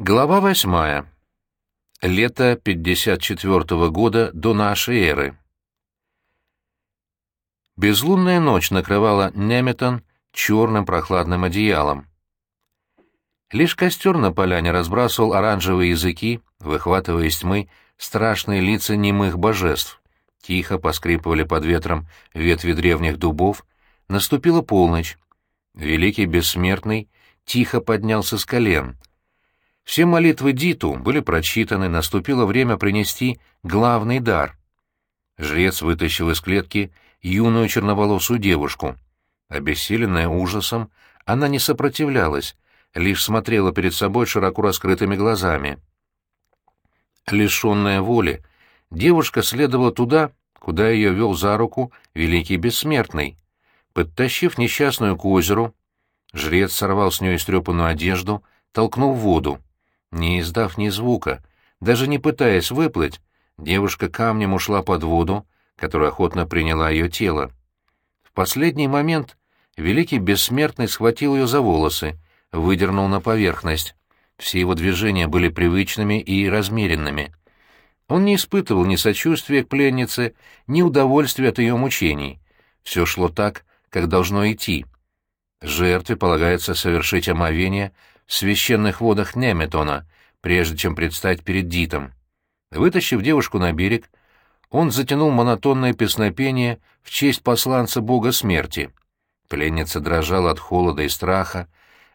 Глава восьмая. Лето 54 года до нашей эры. Безлунная ночь накрывала Неметон черным прохладным одеялом. Лишь костер на поляне разбрасывал оранжевые языки, выхватывая из тьмы страшные лица немых божеств. Тихо поскрипывали под ветром ветви древних дубов. Наступила полночь. Великий Бессмертный тихо поднялся с колен — все молитвы Диту были прочитаны, наступило время принести главный дар. Жрец вытащил из клетки юную черноволосую девушку. Обессиленная ужасом, она не сопротивлялась, лишь смотрела перед собой широко раскрытыми глазами. Лишенная воли, девушка следовала туда, куда ее вел за руку великий бессмертный. Подтащив несчастную к озеру, жрец сорвал с нее истрепанную одежду, толкнул в воду. Не издав ни звука, даже не пытаясь выплыть, девушка камнем ушла под воду, которая охотно приняла ее тело. В последний момент Великий Бессмертный схватил ее за волосы, выдернул на поверхность. Все его движения были привычными и размеренными. Он не испытывал ни сочувствия к пленнице, ни удовольствия от ее мучений. Все шло так, как должно идти. Жертве полагается совершить омовение священных водах Неметона, прежде чем предстать перед Дитом. Вытащив девушку на берег, он затянул монотонное песнопение в честь посланца бога смерти. Пленница дрожала от холода и страха,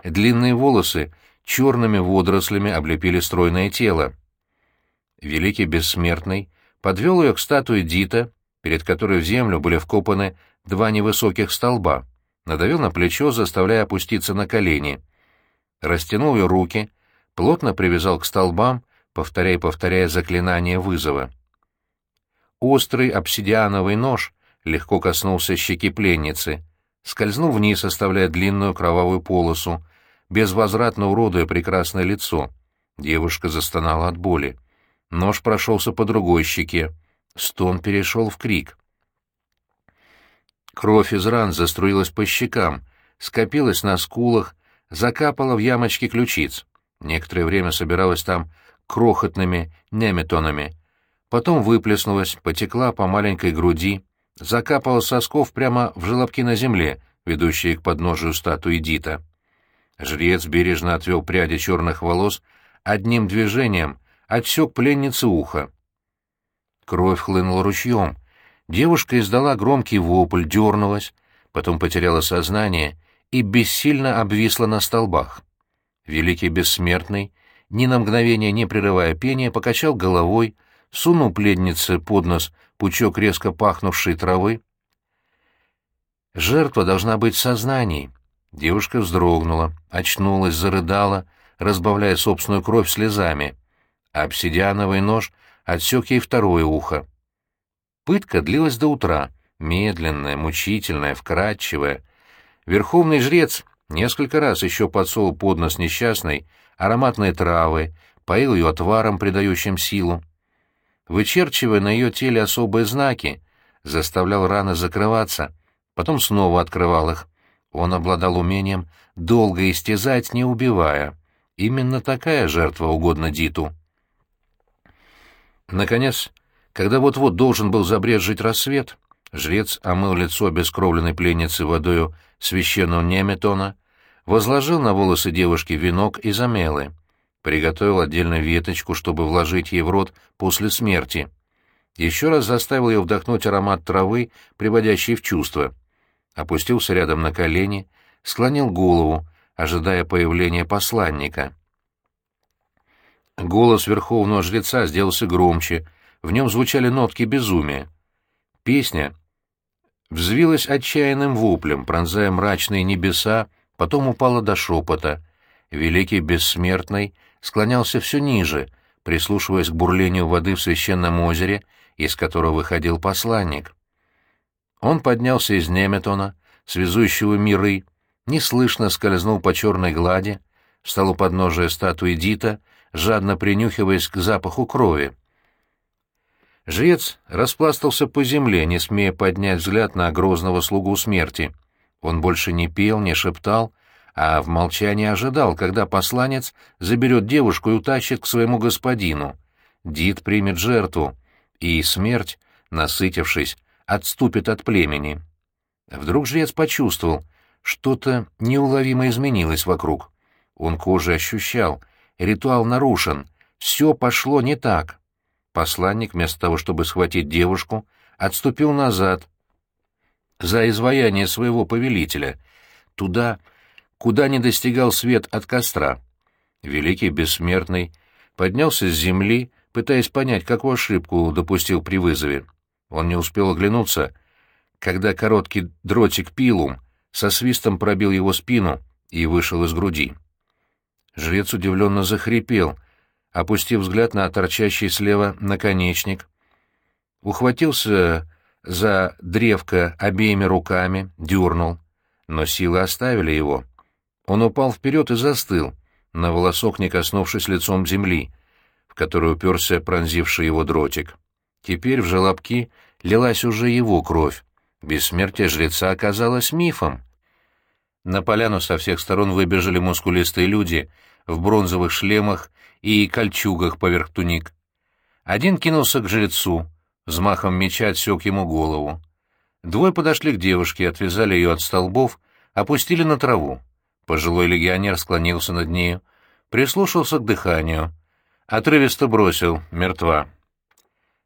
длинные волосы черными водорослями облепили стройное тело. Великий Бессмертный подвел ее к статуе Дита, перед которой в землю были вкопаны два невысоких столба, надавил на плечо, заставляя опуститься на колени — растянул ее руки, плотно привязал к столбам, повторяя и повторяя заклинание вызова. Острый обсидиановый нож легко коснулся щеки пленницы, скользнул вниз, оставляя длинную кровавую полосу, безвозвратно уродуя прекрасное лицо. Девушка застонала от боли. Нож прошелся по другой щеке. Стон перешел в крик. Кровь из ран заструилась по щекам, скопилась на скулах, закапала в ямочки ключиц. Некоторое время собиралась там крохотными неметонами. Потом выплеснулась, потекла по маленькой груди, закапала сосков прямо в желобки на земле, ведущие к подножию статуи Дита. Жрец бережно отвел пряди черных волос, одним движением отсек пленнице ухо. Кровь хлынула ручьем. Девушка издала громкий вопль, дернулась, потом потеряла сознание и бессильно обвисла на столбах. Великий бессмертный, ни на мгновение не прерывая пения, покачал головой, сунул пленнице под нос пучок резко пахнувшей травы. Жертва должна быть в сознании. Девушка вздрогнула, очнулась, зарыдала, разбавляя собственную кровь слезами. Обсидиановый нож отсек ей второе ухо. Пытка длилась до утра, медленная, мучительная, вкрадчивая, Верховный жрец несколько раз еще подсол под нос несчастной ароматные травы, поил ее отваром, придающим силу. Вычерчивая на ее теле особые знаки, заставлял раны закрываться, потом снова открывал их. Он обладал умением долго истязать, не убивая. Именно такая жертва угодна Диту. Наконец, когда вот-вот должен был забрезжить рассвет, Жрец омыл лицо обескровленной пленницы водою священного неметона, возложил на волосы девушки венок и замелы, приготовил отдельно веточку, чтобы вложить ей в рот после смерти. Еще раз заставил ее вдохнуть аромат травы, приводящий в чувство. Опустился рядом на колени, склонил голову, ожидая появления посланника. Голос верховного жреца сделался громче, в нем звучали нотки безумия. Песня взвилась отчаянным воплем, пронзая мрачные небеса, потом упала до шепота. Великий Бессмертный склонялся все ниже, прислушиваясь к бурлению воды в священном озере, из которого выходил посланник. Он поднялся из Неметона, связующего миры, неслышно скользнул по черной глади, встал у подножия статуи Дита, жадно принюхиваясь к запаху крови. Жрец распластался по земле, не смея поднять взгляд на грозного слугу смерти. Он больше не пел, не шептал, а в молчании ожидал, когда посланец заберет девушку и утащит к своему господину. Дид примет жертву, и смерть, насытившись, отступит от племени. Вдруг жрец почувствовал, что-то неуловимо изменилось вокруг. Он кожей ощущал, ритуал нарушен, все пошло не так. Посланник, вместо того, чтобы схватить девушку, отступил назад, за изваяние своего повелителя, туда, куда не достигал свет от костра. Великий бессмертный поднялся с земли, пытаясь понять, какую ошибку допустил при вызове. Он не успел оглянуться, когда короткий дротик пилум со свистом пробил его спину и вышел из груди. Жрец удивленно захрипел, опустив взгляд на торчащий слева наконечник, ухватился за древко обеими руками, дернул, но силы оставили его. Он упал вперед и застыл, на волосок не коснувшись лицом земли, в которую уперся пронзивший его дротик. Теперь в желобки лилась уже его кровь. Бессмертие жреца оказалось мифом. На поляну со всех сторон выбежали мускулистые люди в бронзовых шлемах и кольчугах поверх туник. Один кинулся к жрецу, взмахом меча отсек ему голову. Двое подошли к девушке, отвязали ее от столбов, опустили на траву. Пожилой легионер склонился над нею, прислушался к дыханию. Отрывисто бросил, мертва.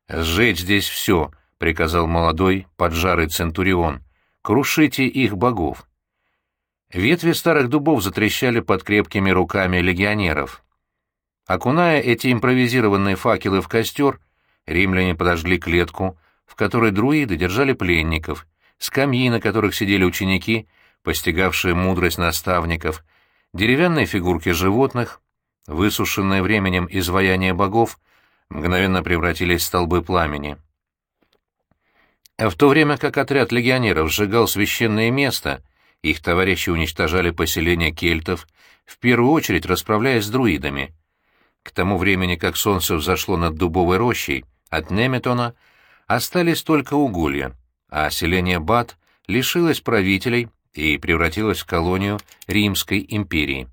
«Сжечь здесь все», — приказал молодой, поджарый центурион. «Крушите их богов». Ветви старых дубов затрещали под крепкими руками легионеров. Окуная эти импровизированные факелы в костер, Римляне подожгли клетку, в которой друиды держали пленников, скамьи, на которых сидели ученики, постигавшие мудрость наставников, деревянные фигурки животных, высушенные временем изваяния богов, мгновенно превратились в столбы пламени. А в то время как отряд легионеров сжигал священное место, их товарищи уничтожали поселения кельтов, в первую очередь расправляясь с друидами. К тому времени, как солнце взошло над дубовой рощей, от Неметона остались только уголья, а селение Бат лишилось правителей и превратилось в колонию Римской империи.